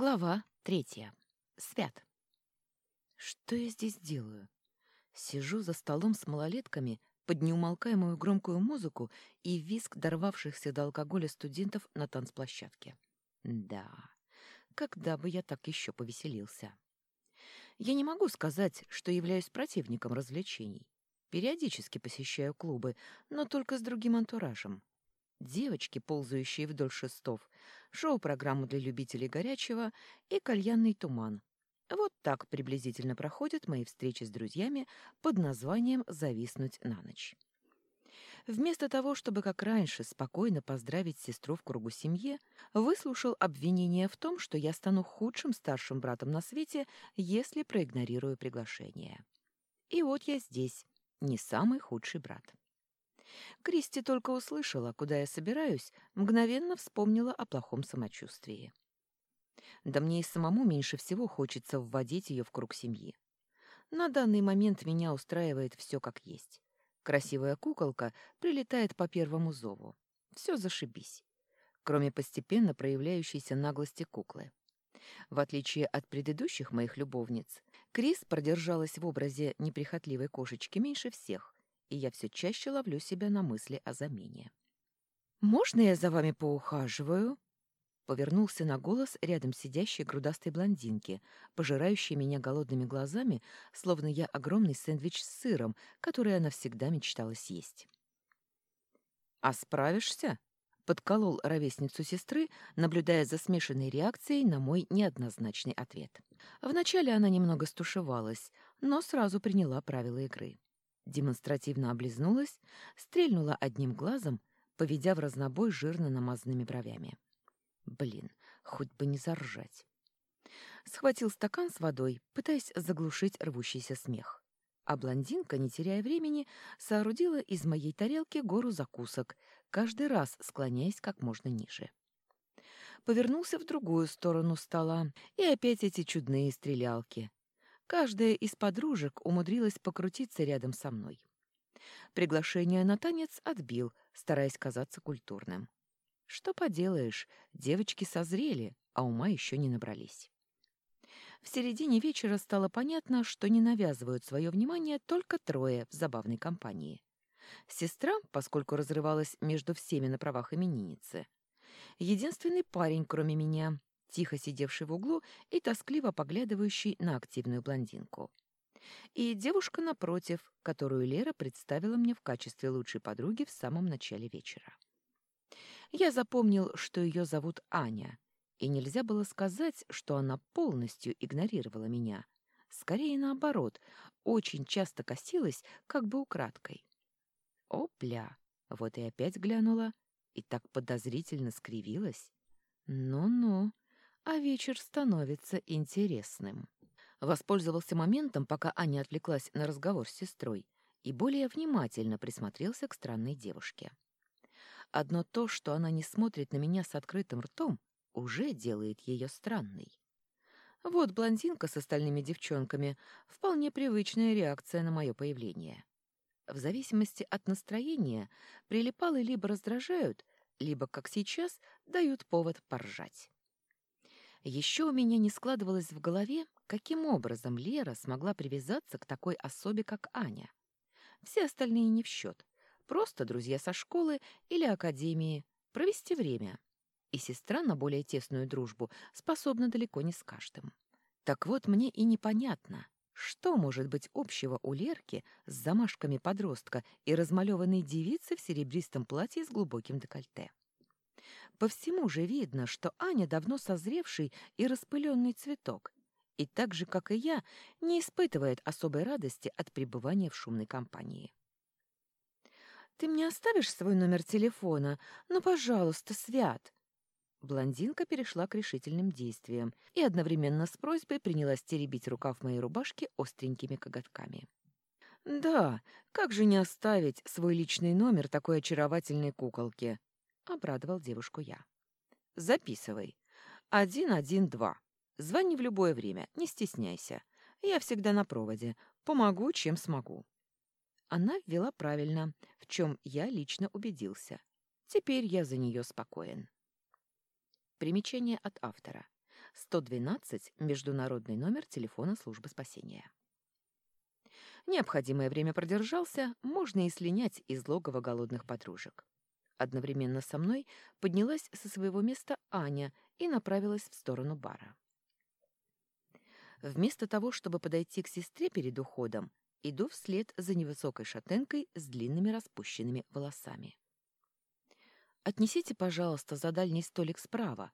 Глава третья. Свят. Что я здесь делаю? Сижу за столом с малолетками под неумолкаемую громкую музыку и визг дорвавшихся до алкоголя студентов на танцплощадке. Да, когда бы я так еще повеселился. Я не могу сказать, что являюсь противником развлечений. Периодически посещаю клубы, но только с другим антуражем. Девочки, ползающие вдоль шестов, шоу-программу для любителей горячего и кальянный туман. Вот так приблизительно проходят мои встречи с друзьями под названием «Зависнуть на ночь». Вместо того, чтобы, как раньше, спокойно поздравить сестру в кругу семьи, выслушал обвинение в том, что я стану худшим старшим братом на свете, если проигнорирую приглашение. И вот я здесь, не самый худший брат. Кристи только услышала, куда я собираюсь, мгновенно вспомнила о плохом самочувствии. Да мне и самому меньше всего хочется вводить ее в круг семьи. На данный момент меня устраивает все как есть. Красивая куколка прилетает по первому зову. Все зашибись. Кроме постепенно проявляющейся наглости куклы. В отличие от предыдущих моих любовниц, Крис продержалась в образе неприхотливой кошечки меньше всех, и я все чаще ловлю себя на мысли о замене. «Можно я за вами поухаживаю?» Повернулся на голос рядом сидящей грудастой блондинки, пожирающей меня голодными глазами, словно я огромный сэндвич с сыром, который она всегда мечтала съесть. «А справишься?» — подколол ровесницу сестры, наблюдая за смешанной реакцией на мой неоднозначный ответ. Вначале она немного стушевалась, но сразу приняла правила игры демонстративно облизнулась, стрельнула одним глазом, поведя в разнобой жирно намазанными бровями. Блин, хоть бы не заржать. Схватил стакан с водой, пытаясь заглушить рвущийся смех. А блондинка, не теряя времени, соорудила из моей тарелки гору закусок, каждый раз склоняясь как можно ниже. Повернулся в другую сторону стола, и опять эти чудные стрелялки. Каждая из подружек умудрилась покрутиться рядом со мной. Приглашение на танец отбил, стараясь казаться культурным. Что поделаешь, девочки созрели, а ума еще не набрались. В середине вечера стало понятно, что не навязывают свое внимание только трое в забавной компании. Сестра, поскольку разрывалась между всеми на правах именинницы. Единственный парень, кроме меня, тихо сидевший в углу и тоскливо поглядывающий на активную блондинку. И девушка напротив, которую Лера представила мне в качестве лучшей подруги в самом начале вечера. Я запомнил, что ее зовут Аня, и нельзя было сказать, что она полностью игнорировала меня. Скорее наоборот, очень часто косилась, как бы украдкой. Опля! Вот и опять глянула, и так подозрительно скривилась. Ну-ну, а вечер становится интересным. Воспользовался моментом, пока Аня отвлеклась на разговор с сестрой, и более внимательно присмотрелся к странной девушке. Одно то, что она не смотрит на меня с открытым ртом, уже делает ее странной. Вот блондинка с остальными девчонками — вполне привычная реакция на мое появление. В зависимости от настроения прилипалы либо раздражают, либо, как сейчас, дают повод поржать. Еще у меня не складывалось в голове, каким образом Лера смогла привязаться к такой особе, как Аня. Все остальные не в счет. Просто друзья со школы или академии. Провести время. И сестра на более тесную дружбу способна далеко не с каждым. Так вот, мне и непонятно, что может быть общего у Лерки с замашками подростка и размалеванной девицы в серебристом платье с глубоким декольте. По всему же видно, что Аня давно созревший и распыленный цветок, и так же, как и я, не испытывает особой радости от пребывания в шумной компании. «Ты мне оставишь свой номер телефона? Ну, пожалуйста, Свят!» Блондинка перешла к решительным действиям и одновременно с просьбой принялась теребить рукав моей рубашки остренькими коготками. «Да, как же не оставить свой личный номер такой очаровательной куколке?» Обрадовал девушку я. Записывай. Один, один, два. Звони в любое время, не стесняйся. Я всегда на проводе. Помогу, чем смогу. Она ввела правильно, в чем я лично убедился. Теперь я за нее спокоен. Примечание от автора. 112 – международный номер телефона службы спасения. Необходимое время продержался, можно и слинять из логова голодных подружек. Одновременно со мной поднялась со своего места Аня и направилась в сторону бара. Вместо того, чтобы подойти к сестре перед уходом, иду вслед за невысокой шатенкой с длинными распущенными волосами. «Отнесите, пожалуйста, за дальний столик справа»,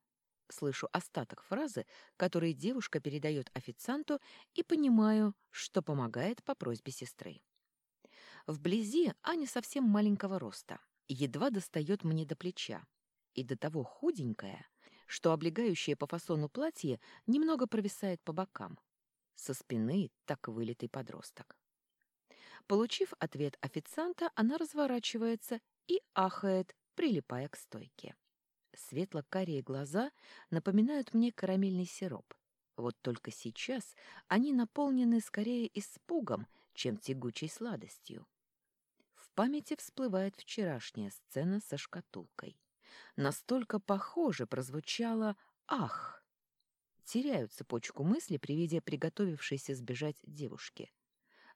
Слышу остаток фразы, который девушка передает официанту, и понимаю, что помогает по просьбе сестры. Вблизи Аня совсем маленького роста, едва достает мне до плеча, и до того худенькая, что облегающее по фасону платье немного провисает по бокам. Со спины так вылитый подросток. Получив ответ официанта, она разворачивается и ахает, прилипая к стойке. Светло-карие глаза напоминают мне карамельный сироп. Вот только сейчас они наполнены скорее испугом, чем тягучей сладостью. Памяти всплывает вчерашняя сцена со шкатулкой. Настолько похоже прозвучало «Ах!». Теряю цепочку мысли при виде приготовившейся сбежать девушки.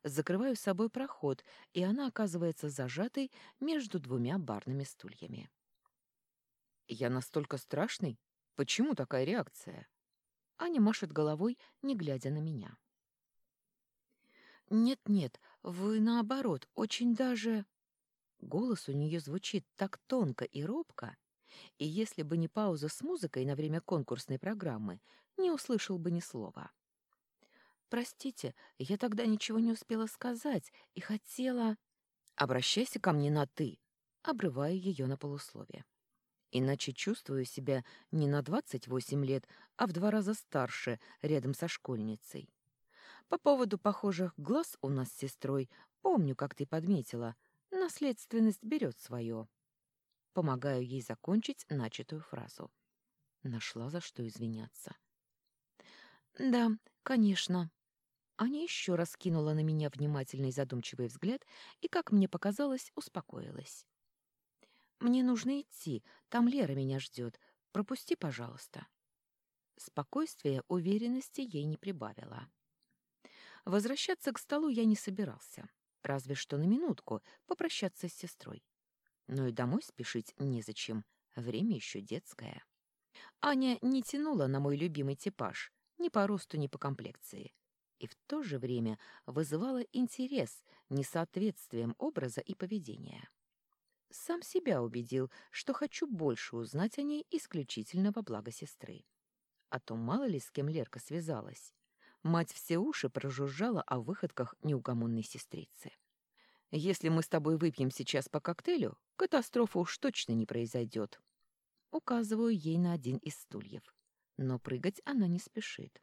Закрываю собой проход, и она оказывается зажатой между двумя барными стульями. Я настолько страшный? Почему такая реакция? Аня машет головой, не глядя на меня. Нет-нет, вы наоборот, очень даже... Голос у нее звучит так тонко и робко, и если бы не пауза с музыкой на время конкурсной программы, не услышал бы ни слова. «Простите, я тогда ничего не успела сказать и хотела...» «Обращайся ко мне на «ты», — обрываю ее на полусловие. Иначе чувствую себя не на 28 лет, а в два раза старше, рядом со школьницей. По поводу похожих глаз у нас с сестрой, помню, как ты подметила, наследственность берет свое. Помогаю ей закончить начатую фразу. Нашла за что извиняться. «Да, конечно». Аня еще раз кинула на меня внимательный задумчивый взгляд и, как мне показалось, успокоилась. «Мне нужно идти, там Лера меня ждет. Пропусти, пожалуйста». Спокойствие уверенности ей не прибавило. Возвращаться к столу я не собирался, разве что на минутку попрощаться с сестрой. Но и домой спешить незачем, время еще детское. Аня не тянула на мой любимый типаж, ни по росту, ни по комплекции, и в то же время вызывала интерес несоответствием образа и поведения. Сам себя убедил, что хочу больше узнать о ней исключительно во благо сестры. А то мало ли с кем Лерка связалась. Мать все уши прожужжала о выходках неугомонной сестрицы. «Если мы с тобой выпьем сейчас по коктейлю, катастрофа уж точно не произойдет». Указываю ей на один из стульев. Но прыгать она не спешит.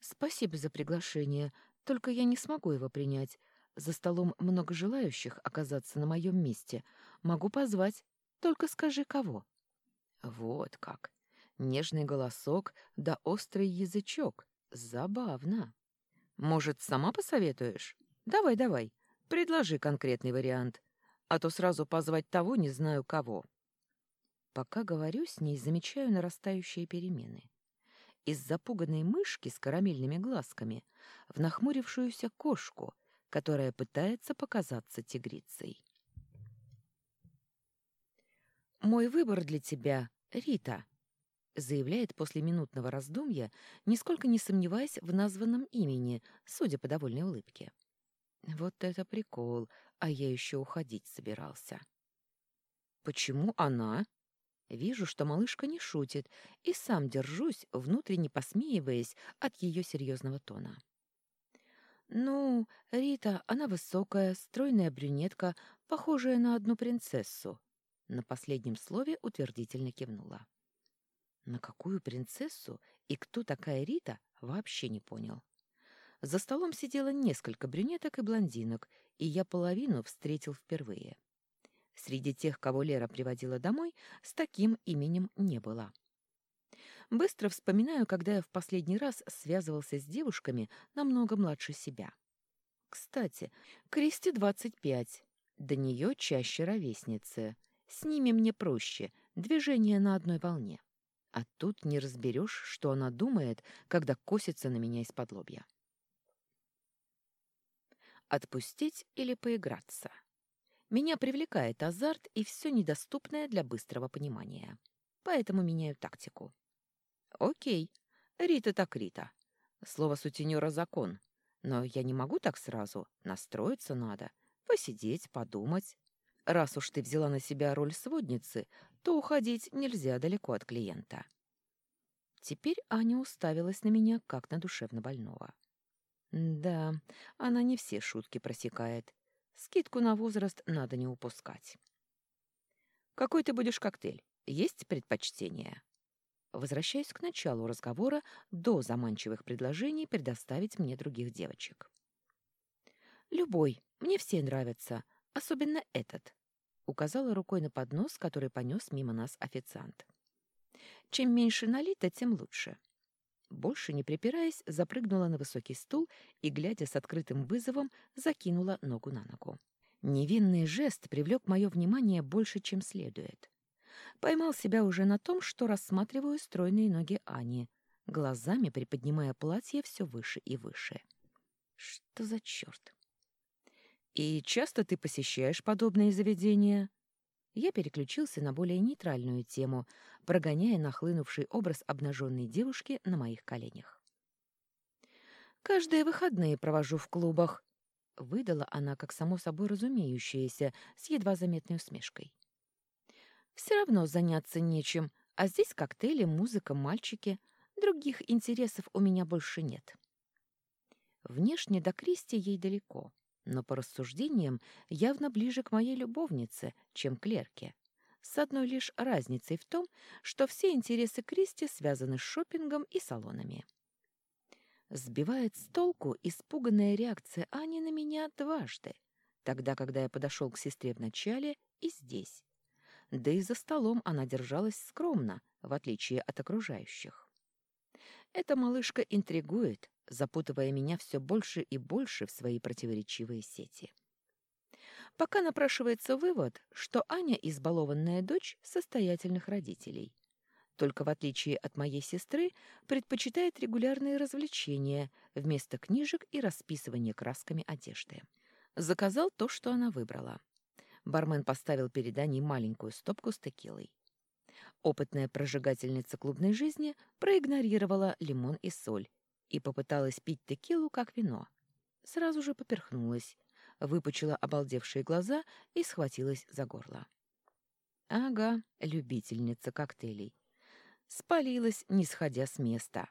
«Спасибо за приглашение, только я не смогу его принять. За столом много желающих оказаться на моем месте. Могу позвать. Только скажи, кого. Вот как. Нежный голосок да острый язычок. Забавно. Может, сама посоветуешь? Давай, давай. Предложи конкретный вариант. А то сразу позвать того не знаю кого. Пока говорю с ней, замечаю нарастающие перемены. Из запуганной мышки с карамельными глазками в нахмурившуюся кошку — которая пытается показаться тигрицей. «Мой выбор для тебя — Рита», — заявляет после минутного раздумья, нисколько не сомневаясь в названном имени, судя по довольной улыбке. «Вот это прикол, а я еще уходить собирался». «Почему она?» Вижу, что малышка не шутит, и сам держусь, внутренне посмеиваясь от ее серьезного тона. «Ну, Рита, она высокая, стройная брюнетка, похожая на одну принцессу». На последнем слове утвердительно кивнула. На какую принцессу и кто такая Рита, вообще не понял. За столом сидело несколько брюнеток и блондинок, и я половину встретил впервые. Среди тех, кого Лера приводила домой, с таким именем не было. Быстро вспоминаю, когда я в последний раз связывался с девушками намного младше себя. Кстати, Кристи 25. До нее чаще ровесницы. С ними мне проще, движение на одной волне. А тут не разберешь, что она думает, когда косится на меня из-под лобья. Отпустить или поиграться? Меня привлекает азарт и все недоступное для быстрого понимания. Поэтому меняю тактику. Окей, Рита так Рита. Слово сутенера закон. Но я не могу так сразу. Настроиться надо. Посидеть, подумать. Раз уж ты взяла на себя роль сводницы, то уходить нельзя далеко от клиента. Теперь Аня уставилась на меня, как на душевно больного. Да, она не все шутки просекает. Скидку на возраст надо не упускать. «Какой ты будешь коктейль? Есть предпочтение?» Возвращаюсь к началу разговора до заманчивых предложений предоставить мне других девочек. «Любой. Мне все нравятся. Особенно этот», — указала рукой на поднос, который понес мимо нас официант. «Чем меньше налито, тем лучше». Больше не припираясь, запрыгнула на высокий стул и, глядя с открытым вызовом, закинула ногу на ногу. Невинный жест привлек мое внимание больше, чем следует. Поймал себя уже на том, что рассматриваю стройные ноги Ани, глазами приподнимая платье все выше и выше. Что за черт? «И часто ты посещаешь подобные заведения?» Я переключился на более нейтральную тему, прогоняя нахлынувший образ обнаженной девушки на моих коленях. «Каждые выходные провожу в клубах», — выдала она, как само собой разумеющееся, с едва заметной усмешкой. «Все равно заняться нечем, а здесь коктейли, музыка, мальчики. Других интересов у меня больше нет». Внешне до Кристи ей далеко, но по рассуждениям явно ближе к моей любовнице, чем к Лерке с одной лишь разницей в том, что все интересы Кристи связаны с шопингом и салонами. Сбивает с толку испуганная реакция Ани на меня дважды, тогда, когда я подошел к сестре в начале и здесь. Да и за столом она держалась скромно, в отличие от окружающих. Эта малышка интригует, запутывая меня все больше и больше в свои противоречивые сети. Пока напрашивается вывод, что Аня избалованная дочь состоятельных родителей. Только в отличие от моей сестры, предпочитает регулярные развлечения вместо книжек и расписывания красками одежды. Заказал то, что она выбрала. Бармен поставил перед Аней маленькую стопку с текилой. Опытная прожигательница клубной жизни проигнорировала лимон и соль и попыталась пить текилу как вино. Сразу же поперхнулась, выпучила обалдевшие глаза и схватилась за горло. Ага, любительница коктейлей. Спалилась, не сходя с места.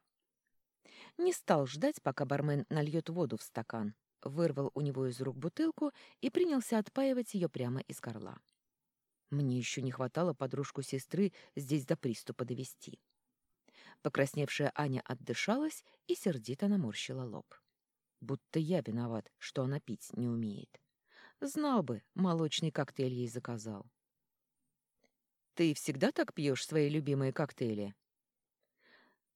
Не стал ждать, пока бармен нальет воду в стакан, вырвал у него из рук бутылку и принялся отпаивать ее прямо из горла. Мне еще не хватало подружку сестры здесь до приступа довести. Покрасневшая Аня отдышалась и сердито наморщила лоб будто я виноват, что она пить не умеет. Знал бы, молочный коктейль ей заказал. «Ты всегда так пьешь свои любимые коктейли?»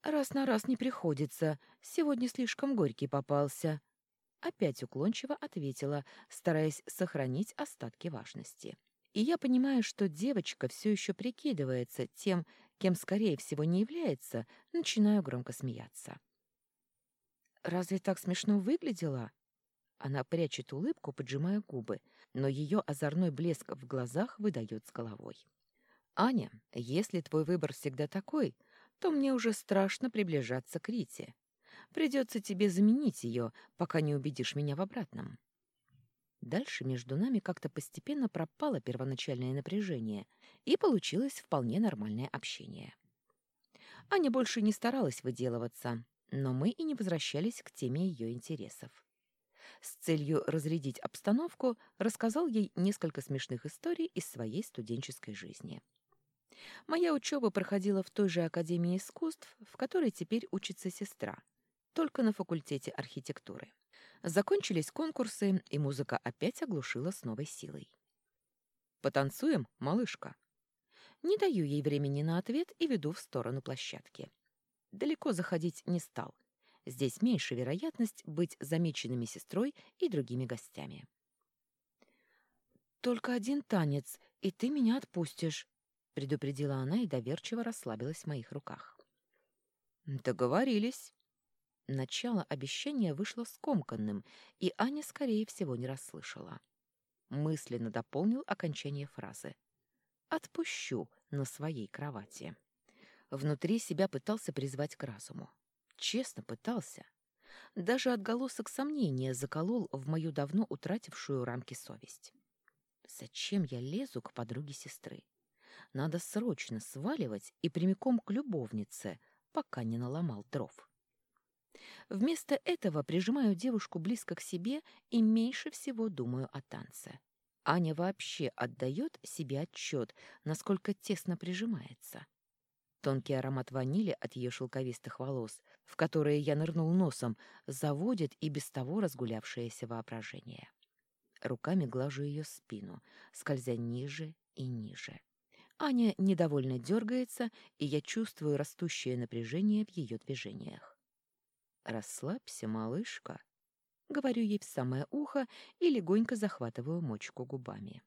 «Раз на раз не приходится. Сегодня слишком горький попался». Опять уклончиво ответила, стараясь сохранить остатки важности. И я понимаю, что девочка все еще прикидывается тем, кем, скорее всего, не является, начинаю громко смеяться. Разве так смешно выглядела? Она прячет улыбку, поджимая губы, но ее озорной блеск в глазах выдает с головой. «Аня, если твой выбор всегда такой, то мне уже страшно приближаться к Рите. Придется тебе заменить ее, пока не убедишь меня в обратном». Дальше между нами как-то постепенно пропало первоначальное напряжение, и получилось вполне нормальное общение. Аня больше не старалась выделываться, но мы и не возвращались к теме ее интересов. С целью разрядить обстановку рассказал ей несколько смешных историй из своей студенческой жизни. Моя учеба проходила в той же Академии искусств, в которой теперь учится сестра, только на факультете архитектуры. Закончились конкурсы, и музыка опять оглушила с новой силой. «Потанцуем, малышка?» Не даю ей времени на ответ и веду в сторону площадки. Далеко заходить не стал. Здесь меньше вероятность быть замеченными сестрой и другими гостями. «Только один танец, и ты меня отпустишь», — предупредила она и доверчиво расслабилась в моих руках. Договорились. Начало обещания вышло скомканным, и Аня, скорее всего, не расслышала. Мысленно дополнил окончание фразы. «Отпущу на своей кровати». Внутри себя пытался призвать к разуму. Честно пытался. Даже отголосок сомнения заколол в мою давно утратившую рамки совесть. Зачем я лезу к подруге сестры? Надо срочно сваливать и прямиком к любовнице, пока не наломал дров. Вместо этого прижимаю девушку близко к себе и меньше всего думаю о танце. Аня вообще отдает себе отчет, насколько тесно прижимается. Тонкий аромат ванили от ее шелковистых волос, в которые я нырнул носом, заводит и без того разгулявшееся воображение. Руками глажу ее спину, скользя ниже и ниже. Аня недовольно дергается, и я чувствую растущее напряжение в ее движениях. «Расслабься, малышка», — говорю ей в самое ухо и легонько захватываю мочку губами.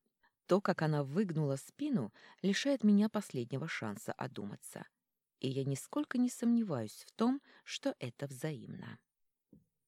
То, как она выгнула спину, лишает меня последнего шанса одуматься. И я нисколько не сомневаюсь в том, что это взаимно.